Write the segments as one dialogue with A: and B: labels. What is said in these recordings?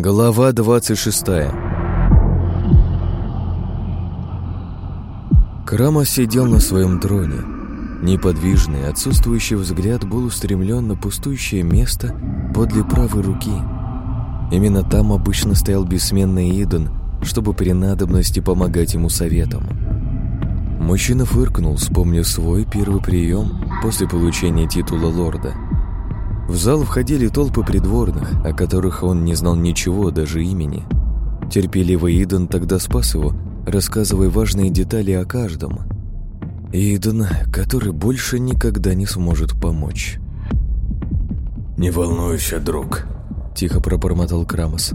A: Глава 26 Крамос сидел на своем троне. Неподвижный, отсутствующий взгляд был устремлен на пустующее место подле правой руки. Именно там обычно стоял бессменный Иден, чтобы при надобности помогать ему советом. Мужчина фыркнул, вспомнив свой первый прием после получения титула лорда. В зал входили толпы придворных, о которых он не знал ничего, даже имени. Терпеливый Иден тогда спас его, рассказывая важные детали о каждом. Иден, который больше никогда не сможет помочь.
B: «Не волнуйся, друг», — тихо пробормотал Крамос.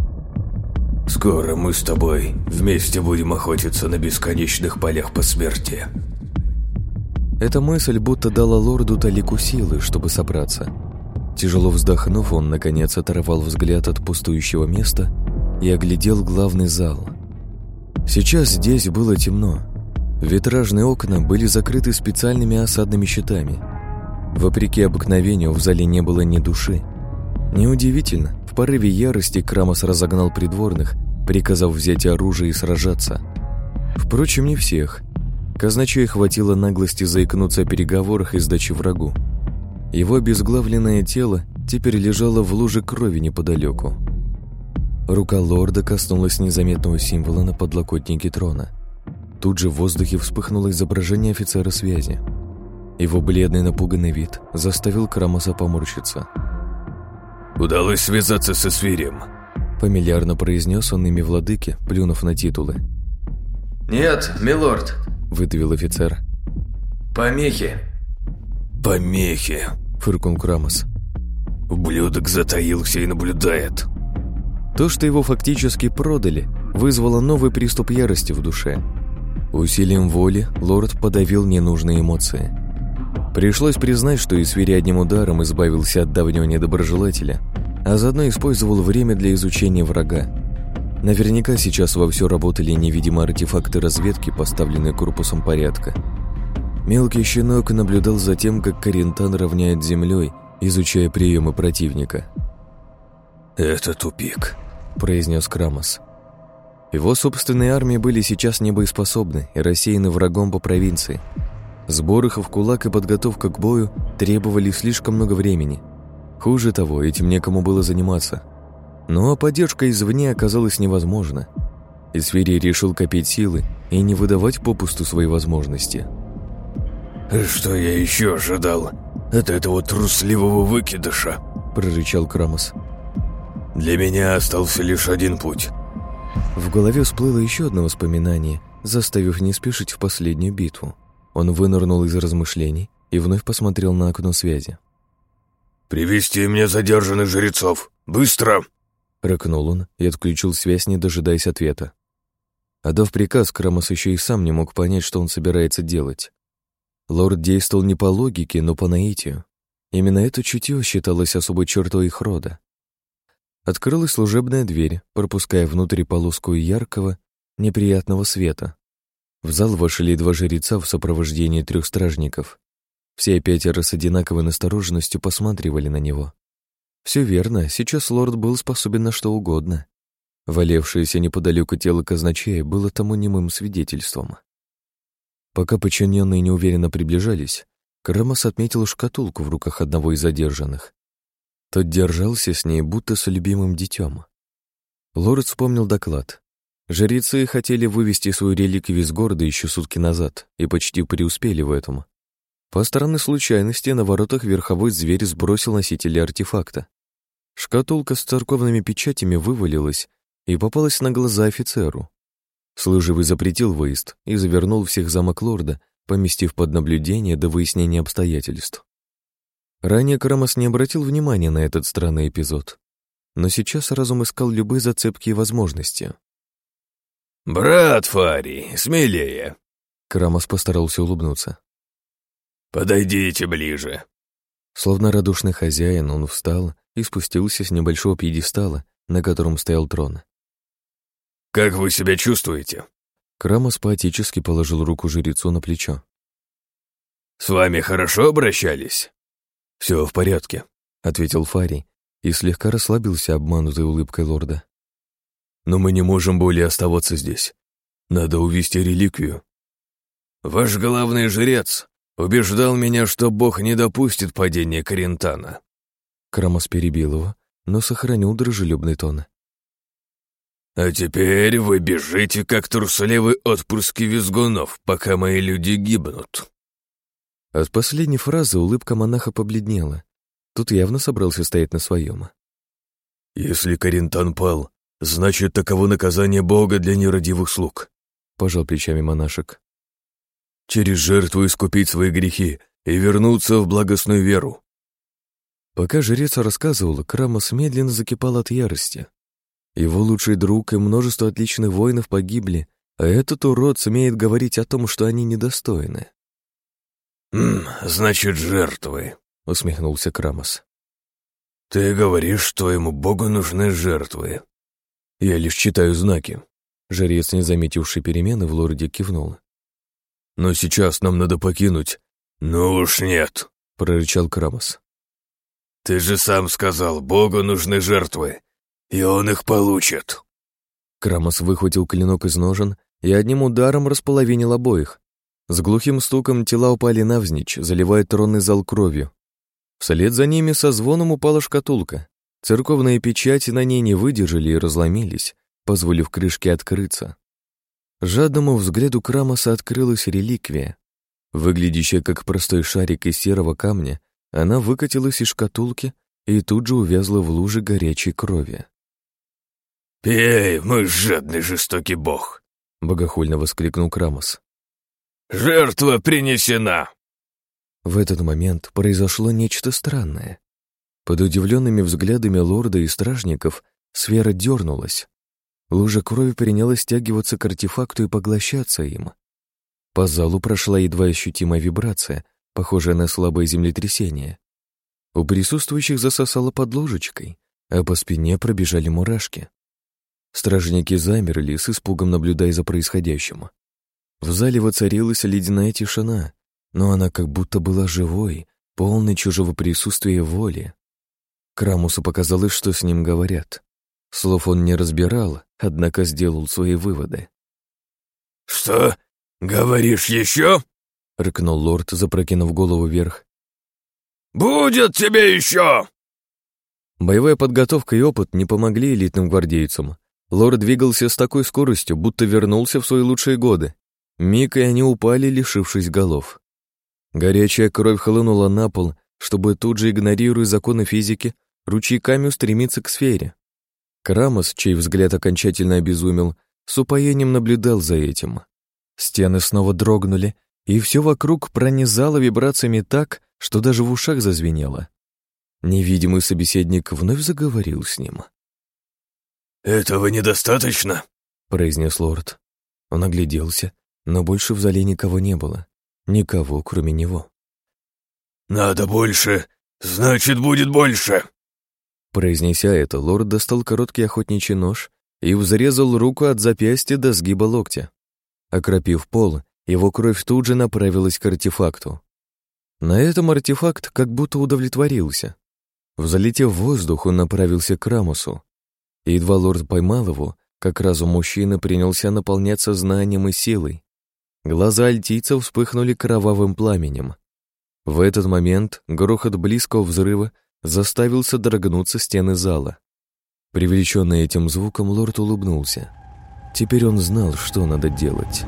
B: Скоро мы с тобой вместе будем охотиться на бесконечных полях посмертия.
A: Эта мысль будто дала лорду талику силы, чтобы собраться. Тяжело вздохнув, он, наконец, оторвал взгляд от пустующего места и оглядел главный зал. Сейчас здесь было темно. Витражные окна были закрыты специальными осадными щитами. Вопреки обыкновению, в зале не было ни души. Неудивительно, в порыве ярости Крамос разогнал придворных, приказав взять оружие и сражаться. Впрочем, не всех. Казначей хватило наглости заикнуться о переговорах и сдаче врагу. Его обезглавленное тело теперь лежало в луже крови неподалеку. Рука лорда коснулась незаметного символа на подлокотнике трона. Тут же в воздухе вспыхнуло изображение офицера связи. Его бледный напуганный вид заставил Крамоса поморщиться –
B: «Удалось связаться со Свирем», —
A: фамильярно произнес он имя владыки, плюнув на титулы.
C: «Нет, милорд», —
A: выдавил офицер.
C: «Помехи».
B: «Помехи», —
A: фыркнул Крамос.
B: «Ублюдок затаился и наблюдает».
A: То, что его фактически продали, вызвало новый приступ ярости в душе. Усилием воли лорд подавил ненужные эмоции. Пришлось признать, что и Свири одним ударом избавился от давнего недоброжелателя, а заодно использовал время для изучения врага. Наверняка сейчас вовсю работали невидимые артефакты разведки, поставленные корпусом порядка. Мелкий щенок наблюдал за тем, как Карентан равняет землей, изучая приемы противника.
B: «Это тупик», —
A: произнес Крамос. Его собственные армии были сейчас небоеспособны и рассеяны врагом по провинции — Сбор их в кулак и подготовка к бою требовали слишком много времени. Хуже того, этим некому было заниматься. А поддержка извне оказалась невозможна. Исферий решил копить силы и не выдавать попусту свои возможности.
B: «Что я еще ожидал от этого трусливого выкидыша?» – прорычал Крамос. «Для меня остался лишь один путь».
A: В голове всплыло еще одно воспоминание, заставив не спешить в последнюю битву. Он вынырнул из размышлений и вновь посмотрел на окно связи.
B: «Привести мне задержанных жрецов! Быстро!»
A: Рыкнул он и отключил связь, не дожидаясь ответа. Отдав приказ, Крамос еще и сам не мог понять, что он собирается делать. Лорд действовал не по логике, но по наитию. Именно это чутье считалось особой чертой их рода. Открылась служебная дверь, пропуская внутрь полоску яркого, неприятного света. В зал вошли два жреца в сопровождении трех стражников. Все пятеро с одинаковой настороженностью посматривали на него. Все верно, сейчас лорд был способен на что угодно. Валевшееся неподалеку тело казначея было тому немым свидетельством. Пока подчиненные неуверенно приближались, Крамос отметил шкатулку в руках одного из задержанных. Тот держался с ней, будто с любимым детем. Лорд вспомнил доклад. Жрецы хотели вывести свою реликвию из города еще сутки назад и почти преуспели в этом. По странной случайности на воротах верховой зверь сбросил носители артефакта. Шкатулка с церковными печатями вывалилась и попалась на глаза офицеру. Служивый запретил выезд и завернул всех замок лорда, поместив под наблюдение до выяснения обстоятельств. Ранее Крамос не обратил внимания на этот странный эпизод, но сейчас разум искал любые зацепки и возможности.
B: «Брат Фарий, смелее!»
A: Крамос постарался улыбнуться.
B: «Подойдите ближе!»
A: Словно радушный хозяин, он встал и спустился с небольшого пьедестала, на котором стоял трон.
B: «Как вы себя чувствуете?»
A: Крамос поотически положил руку жрецу на плечо.
B: «С вами хорошо обращались?»
A: «Все в порядке», — ответил Фарий и слегка расслабился обманутой улыбкой лорда.
B: но мы не можем более оставаться здесь. Надо увести реликвию». «Ваш главный жрец убеждал меня, что Бог не допустит падения Карентана».
A: Крамос перебил его, но сохранил дружелюбный тон.
B: «А теперь вы бежите, как трусливые отпрыски визгунов, пока мои люди гибнут».
A: От последней фразы улыбка монаха побледнела. Тут явно собрался стоять на своем.
B: «Если Карентан пал, значит, таково наказание Бога для нерадивых слуг», — пожал плечами монашек. «Через жертву искупить свои грехи и вернуться в благостную веру».
A: Пока жрец рассказывал, Крамос медленно закипал от ярости. Его лучший друг и множество отличных воинов погибли, а этот урод смеет говорить о том, что они недостойны.
B: «М, «Значит, жертвы», — усмехнулся Крамос. «Ты говоришь, что ему богу нужны жертвы». «Я лишь читаю знаки». Жрец, не заметивший перемены, в лорде кивнул. «Но сейчас нам надо покинуть». «Ну уж нет», — прорычал Крамос. «Ты же сам сказал, богу нужны жертвы и он их получит».
A: Крамос выхватил клинок из ножен и одним ударом располовинил обоих. С глухим стуком тела упали навзничь, заливая тронный зал кровью. Вслед за ними со звоном упала шкатулка. Церковные печати на ней не выдержали и разломились, позволив крышке открыться. Жадному взгляду Крамоса открылась реликвия. Выглядящая как простой шарик из серого камня, она выкатилась из шкатулки и тут же увязла в луже горячей крови.
B: «Пей, мой жадный жестокий бог!» — богохульно воскликнул Крамос. «Жертва принесена!»
A: В этот момент произошло нечто странное. Под удивленными взглядами лорда и стражников сфера дернулась. Лужа крови принялась стягиваться к артефакту и поглощаться им. По залу прошла едва ощутимая вибрация, похожая на слабое землетрясение. У присутствующих засосало под ложечкой, а по спине пробежали мурашки. Стражники замерли, с испугом наблюдая за происходящим. В зале воцарилась ледяная тишина, но она как будто была живой, полной чужого присутствия воли. Крамусу показалось, что с ним говорят. Слов он не разбирал, однако сделал свои выводы.
B: «Что? Говоришь еще?» — рыкнул лорд, запрокинув голову вверх. «Будет тебе еще!»
A: Боевая подготовка и опыт не помогли элитным гвардейцам, Лор двигался с такой скоростью, будто вернулся в свои лучшие годы. Миг, и они упали, лишившись голов. Горячая кровь хлынула на пол, чтобы тут же, игнорируя законы физики, ручейками устремиться к сфере. Крамос, чей взгляд окончательно обезумел, с упоением наблюдал за этим. Стены снова дрогнули, и все вокруг пронизало вибрациями так, что даже в ушах зазвенело. Невидимый собеседник вновь заговорил с ним.
B: «Этого недостаточно?»
A: — произнес лорд. Он огляделся, но больше в зале никого не было. Никого, кроме него.
B: «Надо больше, значит, будет больше!»
A: Произнеся это, лорд достал короткий охотничий нож и взрезал руку от запястья до сгиба локтя. Окропив пол, его кровь тут же направилась к артефакту. На этом артефакт как будто удовлетворился. Взлетев в воздух, он направился к Рамусу. И едва лорд поймал его, как разум мужчины принялся наполняться знанием и силой. Глаза альтийца вспыхнули кровавым пламенем. В этот момент грохот близкого взрыва заставил содрогнуться стены зала. Привлеченный этим звуком, лорд улыбнулся. Теперь он знал, что надо делать.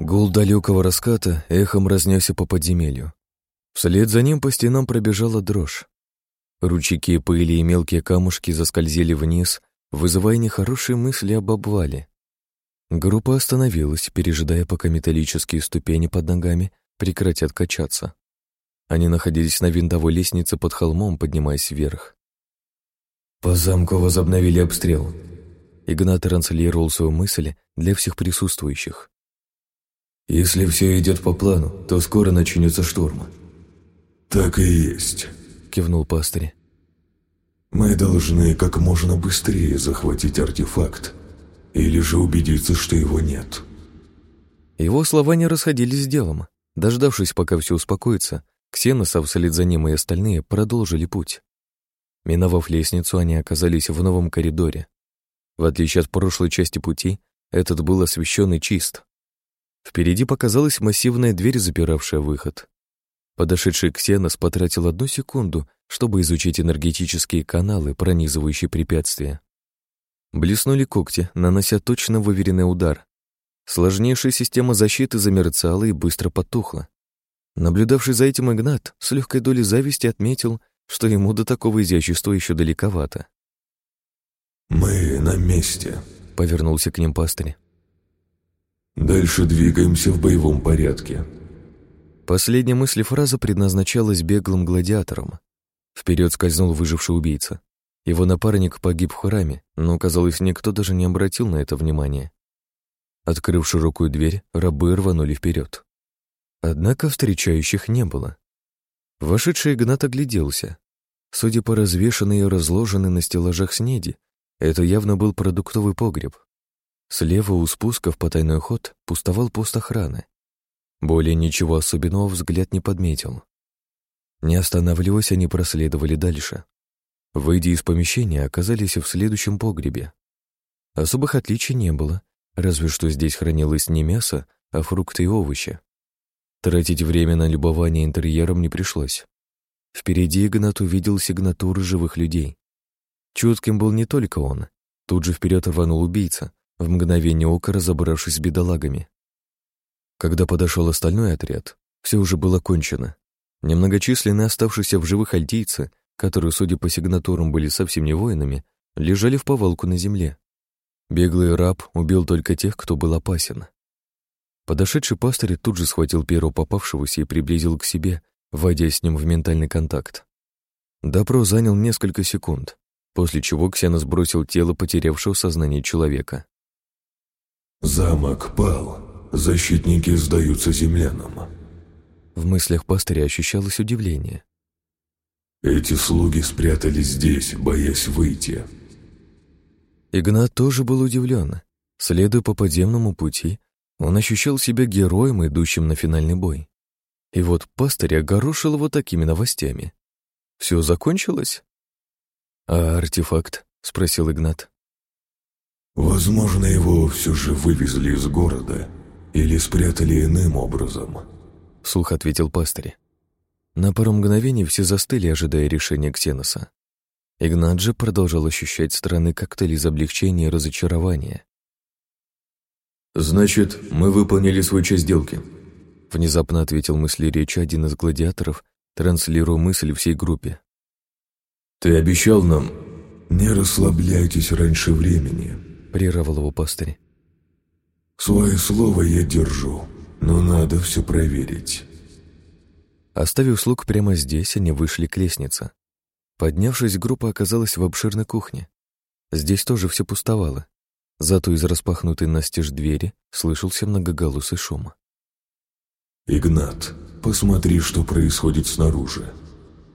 A: Гул далекого раската эхом разнесся по подземелью. Вслед за ним по стенам пробежала дрожь. Ручейки пыли и мелкие камушки заскользили вниз, вызывая нехорошие мысли об обвале. Группа остановилась, пережидая, пока металлические ступени под ногами прекратят качаться. Они находились на винтовой лестнице под холмом, поднимаясь вверх.
B: «По замку возобновили обстрел».
A: Игнат транслировал свою мысль для всех присутствующих.
B: «Если все идет по плану, то скоро начнется штурм. «Так и есть», —
A: кивнул пастырь.
B: «Мы должны как можно быстрее захватить артефакт, или же убедиться, что его нет».
A: Его слова не расходились с делом. Дождавшись, пока все успокоится, Ксеносов вслед за ним и остальные продолжили путь. Миновав лестницу, они оказались в новом коридоре. В отличие от прошлой части пути, этот был освещен и чист. Впереди показалась массивная дверь, запиравшая выход. Подошедший Ксенос потратил одну секунду, чтобы изучить энергетические каналы, пронизывающие препятствия. Блеснули когти, нанося точно выверенный удар. Сложнейшая система защиты замерцала и быстро потухла. Наблюдавший за этим Игнат с легкой долей зависти отметил, что ему до такого изящества еще далековато.
D: «Мы на месте», —
A: повернулся к ним пастырь.
D: «Дальше двигаемся в боевом порядке».
A: Последняя мысль фраза предназначалась беглым гладиатором. Вперед скользнул выживший убийца. Его напарник погиб в храме, но, казалось, никто даже не обратил на это внимания. Открыв широкую дверь, рабы рванули вперед. Однако встречающих не было. Вошедший Игнат огляделся. Судя по развешанной и разложенной на стеллажах снеди, это явно был продуктовый погреб. Слева у спуска в потайной ход пустовал пост охраны. Более ничего особенного взгляд не подметил. Не останавливаясь, они проследовали дальше. Выйдя из помещения, оказались в следующем погребе. Особых отличий не было, разве что здесь хранилось не мясо, а фрукты и овощи. Тратить время на любование интерьером не пришлось. Впереди Игнат увидел сигнатуры живых людей. Чутким был не только он. Тут же вперед рванул убийца, в мгновение ока разобравшись с бедолагами. Когда подошел остальной отряд, все уже было кончено. Немногочисленные оставшиеся в живых альтийцы, которые, судя по сигнатурам, были совсем не воинами, лежали в повалку на земле. Беглый раб убил только тех, кто был опасен. Подошедший пастырь тут же схватил первого попавшегося и приблизил к себе, войдя с ним в ментальный контакт. Допрос занял несколько секунд, после чего Ксена сбросил тело потерявшего сознание человека.
D: «Замок пал. Защитники сдаются землянам».
A: В мыслях пастыря ощущалось удивление.
D: «Эти слуги спрятались здесь, боясь выйти».
A: Игнат тоже был удивлен. Следуя по подземному пути, он ощущал себя героем, идущим на финальный бой. И вот пастырь огорошил его такими новостями. Все закончилось? «А артефакт?» — спросил Игнат.
D: «Возможно, его все же вывезли из города или спрятали иным образом», —
A: слух ответил пастырь. На пару мгновений все застыли, ожидая решения Ксеноса. Игнат же продолжал ощущать странный коктейль из облегчения и разочарования.
B: «Значит, мы выполнили свою часть сделки», —
A: внезапно ответил мысли речи один из гладиаторов, транслируя мысль всей группе.
B: «Ты обещал нам...»
D: «Не расслабляйтесь раньше времени», —
A: прервал его пастырь.
D: «Свое слово я держу, но надо все проверить».
A: Оставив слуг прямо здесь, они вышли к лестнице. Поднявшись, группа оказалась в обширной кухне. Здесь тоже все пустовало. Зато из распахнутой настежь двери слышался многоголосый шум.
D: «Игнат, посмотри, что происходит снаружи.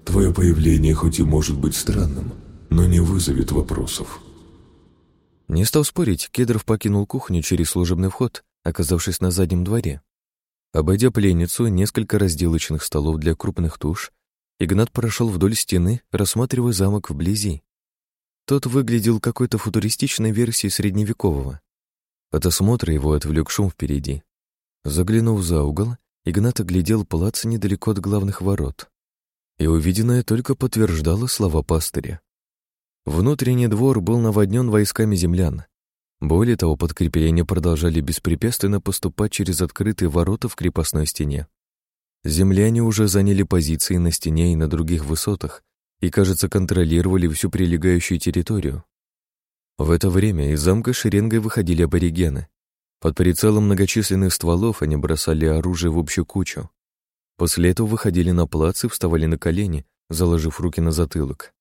D: Твое появление хоть и может быть странным, но не вызовет вопросов».
A: Не стал спорить, Кедров покинул кухню через служебный вход, оказавшись на заднем дворе. Обойдя пленницу, несколько разделочных столов для крупных туш, Игнат прошел вдоль стены, рассматривая замок вблизи. Тот выглядел какой-то футуристичной версией средневекового. От осмотра его отвлек шум впереди. Заглянув за угол, Игнат оглядел плац недалеко от главных ворот. И увиденное только подтверждало слова пастыря. Внутренний двор был наводнен войсками землян. Более того, подкрепления продолжали беспрепятственно поступать через открытые ворота в крепостной стене. Земляне уже заняли позиции на стене и на других высотах, и, кажется, контролировали всю прилегающую территорию. В это время из замка шеренгой выходили аборигены. Под прицелом многочисленных стволов они бросали оружие в общую кучу. После этого выходили на плац и вставали на колени, заложив руки на затылок.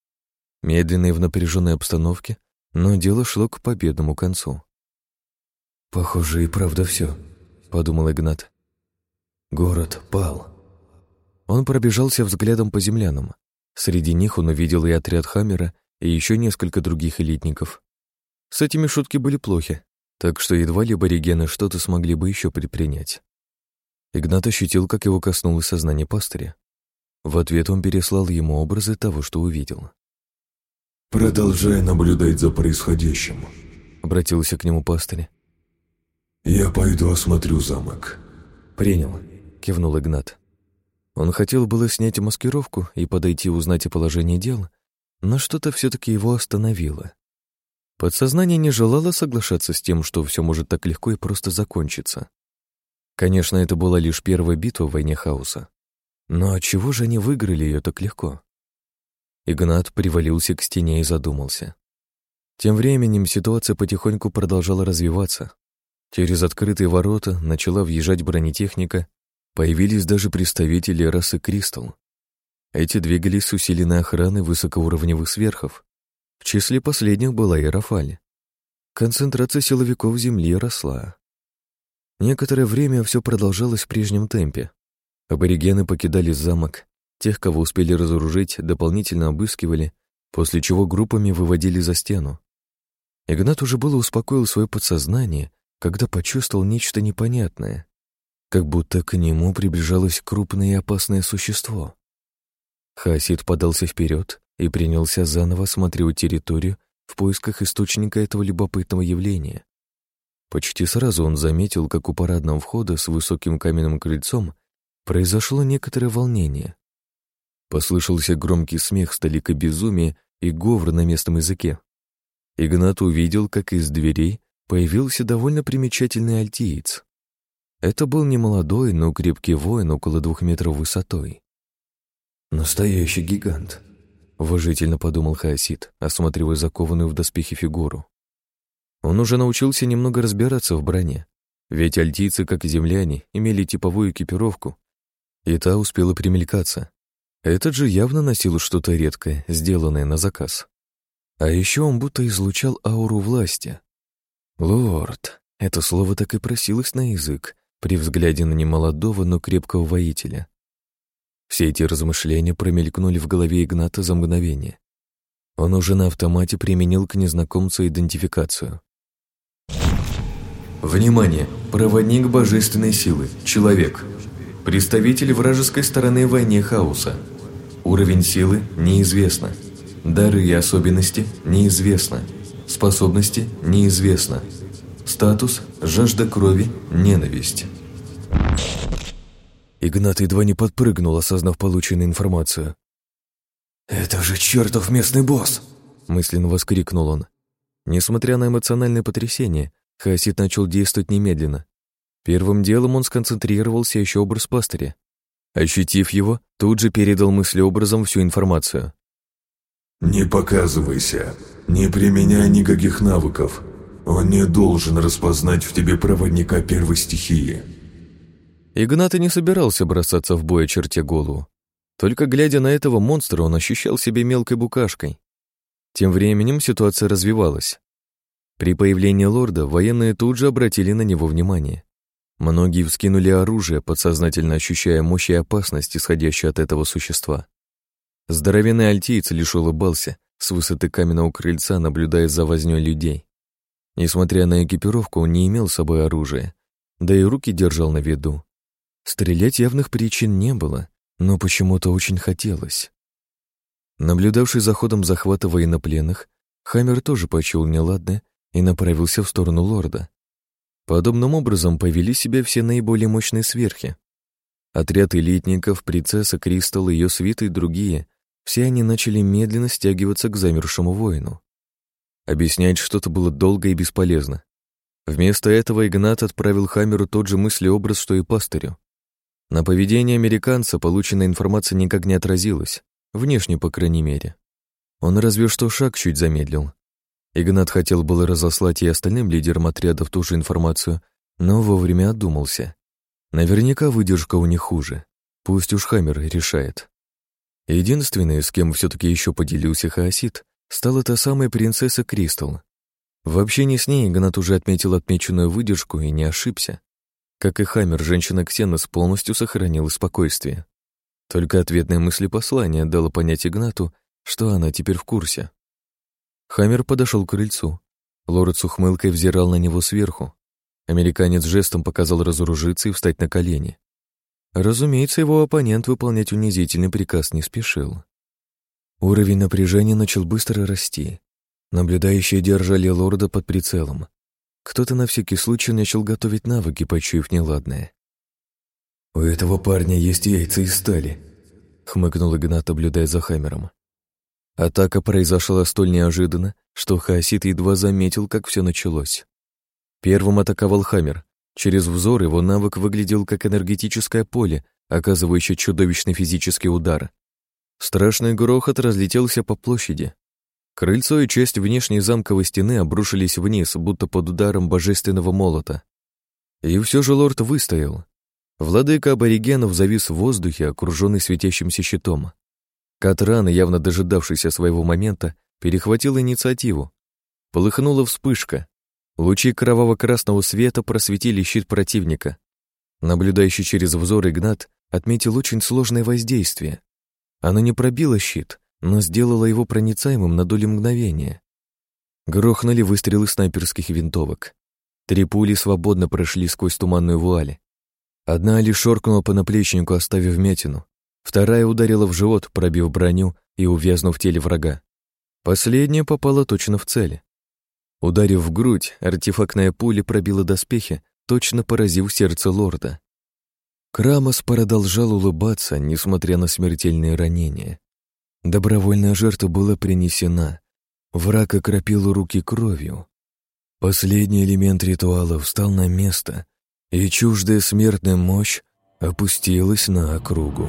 A: Медленно и в напряженной обстановке, но дело шло к победному концу. «Похоже, и правда все», — подумал Игнат. «Город пал». Он пробежался взглядом по землянам. Среди них он увидел и отряд Хаммера, и еще несколько других элитников. С этими шутки были плохи, так что едва ли аборигены что-то смогли бы еще предпринять. Игнат ощутил, как его коснулось сознание пастыря. В ответ он переслал ему образы того, что увидел.
D: «Продолжай наблюдать за происходящим», —
A: обратился к нему пастырь.
D: «Я пойду осмотрю замок».
A: «Принял», — кивнул Игнат. Он хотел было снять маскировку и подойти узнать о положении дел, но что-то все-таки его остановило. Подсознание не желало соглашаться с тем, что все может так легко и просто закончиться. Конечно, это была лишь первая битва в войне хаоса. Но отчего же они выиграли ее так легко? Игнат привалился к стене и задумался. Тем временем ситуация потихоньку продолжала развиваться. Через открытые ворота начала въезжать бронетехника, появились даже представители расы Кристалл. Эти двигались с усиленной охраной высокоуровневых сверхов. В числе последних была и Рафаль. Концентрация силовиков Земли росла. Некоторое время все продолжалось в прежнем темпе. Аборигены покидали замок, Тех, кого успели разоружить, дополнительно обыскивали, после чего группами выводили за стену. Игнат уже было успокоил свое подсознание, когда почувствовал нечто непонятное, как будто к нему приближалось крупное и опасное существо. Хасид подался вперед и принялся заново осматривать территорию в поисках источника этого любопытного явления. Почти сразу он заметил, как у парадного входа с высоким каменным крыльцом произошло некоторое волнение. Послышался громкий смех с толикой безумия и говор на местном языке. Игнат увидел, как из дверей появился довольно примечательный альтиец. Это был не молодой, но крепкий воин около двух метров высотой. «Настоящий гигант», — уважительно подумал Хаосид, осматривая закованную в доспехи фигуру. Он уже научился немного разбираться в броне, ведь альтийцы, как и земляне, имели типовую экипировку, и та успела примелькаться. Этот же явно носил что-то редкое, сделанное на заказ. А еще он будто излучал ауру власти. «Лорд» — это слово так и просилось на язык при взгляде на немолодого, но крепкого воителя. Все эти размышления промелькнули в голове Игната за мгновение. Он уже на автомате применил к незнакомцу идентификацию. «Внимание! Проводник божественной силы. Человек. Представитель вражеской стороны войне хаоса. Уровень силы неизвестно. Дары и особенности неизвестно. Способности неизвестно. Статус – жажда крови, ненависть. Игнат едва не подпрыгнул, осознав полученную информацию. «Это же чертов местный босс!» – мысленно воскликнул он. Несмотря на эмоциональное потрясение, Хасид начал действовать немедленно. Первым делом он сконцентрировался еще образ пастыря. Ощутив его, тут же передал мыслеобразом всю информацию.
D: «Не показывайся, не применяй никаких навыков. Он не должен распознать в тебе проводника первой стихии».
A: Игнат и не собирался бросаться в бой, черте голову. Только глядя на этого монстра, он ощущал себя мелкой букашкой. Тем временем ситуация развивалась. При появлении лорда военные тут же обратили на него внимание. Многие вскинули оружие, подсознательно ощущая мощь и опасность, исходящую от этого существа. Здоровенный альтиец лишь улыбался, с высоты каменного крыльца наблюдая за вознёй людей. Несмотря на экипировку, он не имел с собой оружия, да и руки держал на виду. Стрелять явных причин не было, но почему-то очень хотелось. Наблюдавший за ходом захвата военнопленных, Хаммер тоже почул неладное и направился в сторону лорда. Подобным образом повели себя все наиболее мощные сверхи. Отряд элитников, принцесса Кристалл, ее свиты и другие, все они начали медленно стягиваться к замершему воину. Объяснять что-то было долго и бесполезно. Вместо этого Игнат отправил Хамеру тот же мыслеобраз, что и пастырю. На поведение американца полученная информация никак не отразилась, внешне, по крайней мере. Он разве что шаг чуть замедлил, Игнат хотел было разослать и остальным лидерам отрядов ту же информацию, но вовремя отдумался. Наверняка выдержка у них хуже. Пусть уж Хаммер решает. Единственной, с кем все-таки еще поделился Хаосид, стала та самая принцесса Кристал. В общении с ней Игнат уже отметил отмеченную выдержку и не ошибся. Как и Хаммер, женщина Ксенос полностью сохранила спокойствие. Только ответное мыслепослание дало понять Игнату, что она теперь в курсе. Хаммер подошел к крыльцу. Лорд с ухмылкой взирал на него сверху. Американец жестом показал разоружиться и встать на колени. Разумеется, его оппонент выполнять унизительный приказ не спешил. Уровень напряжения начал быстро расти. Наблюдающие держали лорда под прицелом. Кто-то на всякий случай начал готовить навыки, почуяв неладное. «У этого парня есть яйца из стали», — хмыкнул Игнат, наблюдая за Хаммером. Атака произошла столь неожиданно, что Хаосит едва заметил, как все началось. Первым атаковал Хаммер. Через взор его навык выглядел как энергетическое поле, оказывающее чудовищный физический удар. Страшный грохот разлетелся по площади. Крыльцо и часть внешней замковой стены обрушились вниз, будто под ударом божественного молота. И все же лорд выстоял. Владыка аборигенов завис в воздухе, окруженный светящимся щитом. Катран, явно дожидавшийся своего момента, перехватил инициативу. Полыхнула вспышка. Лучи кроваво-красного света просветили щит противника. Наблюдающий через взор Игнат отметил очень сложное воздействие. Оно не пробило щит, но сделало его проницаемым на долю мгновения. Грохнули выстрелы снайперских винтовок. Три пули свободно прошли сквозь туманную вуаль. Одна лишь шоркнула по наплечнику, оставив вмятину. Вторая ударила в живот, пробив броню и увязнув в теле врага. Последняя попала точно в цель. Ударив в грудь, артефактная пуля пробила доспехи, точно поразив сердце лорда. Крамос продолжал улыбаться, несмотря на смертельные ранения. Добровольная жертва была принесена. Враг окропил руки кровью. Последний элемент ритуала встал на место, и чуждая смертная мощь опустилась на округу.